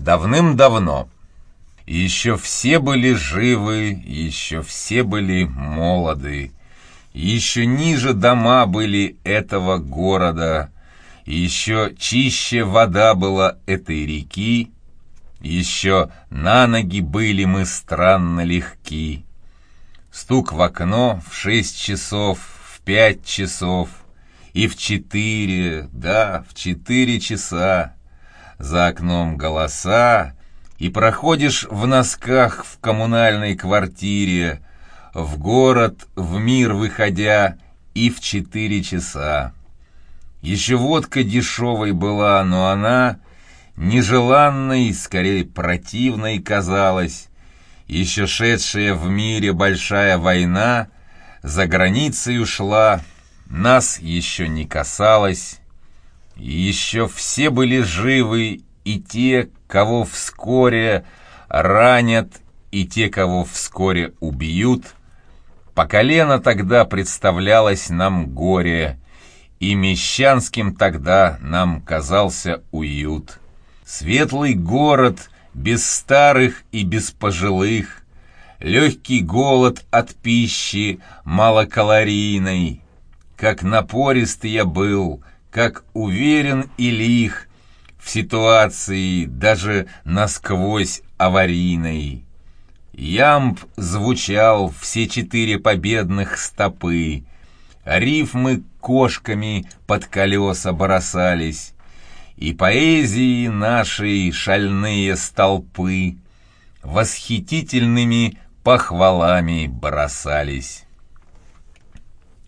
Давным-давно. Еще все были живы, еще все были молоды. Еще ниже дома были этого города, еще чище вода была этой реки, еще на ноги были мы странно легки. Стук в окно в шесть часов, в пять часов и в четыре, да, в четыре часа. За окном голоса, и проходишь в носках в коммунальной квартире, в город, в мир выходя, и в четыре часа. Еще водка дешевой была, но она нежеланной, скорее противной казалась. Еще шедшая в мире большая война за границей ушла, нас еще не касалась. Еще все были живы, и те, кого вскоре ранят, и те, кого вскоре убьют — по колено тогда представлялось нам горе, и мещанским тогда нам казался уют. Светлый город, без старых и без пожилых, легкий голод от пищи малокалорийной. Как напорист я был, как уверен и лих в ситуации даже насквозь аварийной. Ямб звучал все четыре победных стопы. Рифмы кошками под колеса бросались, И поэзии нашей шальные столпы Восхитительными похвалами бросались.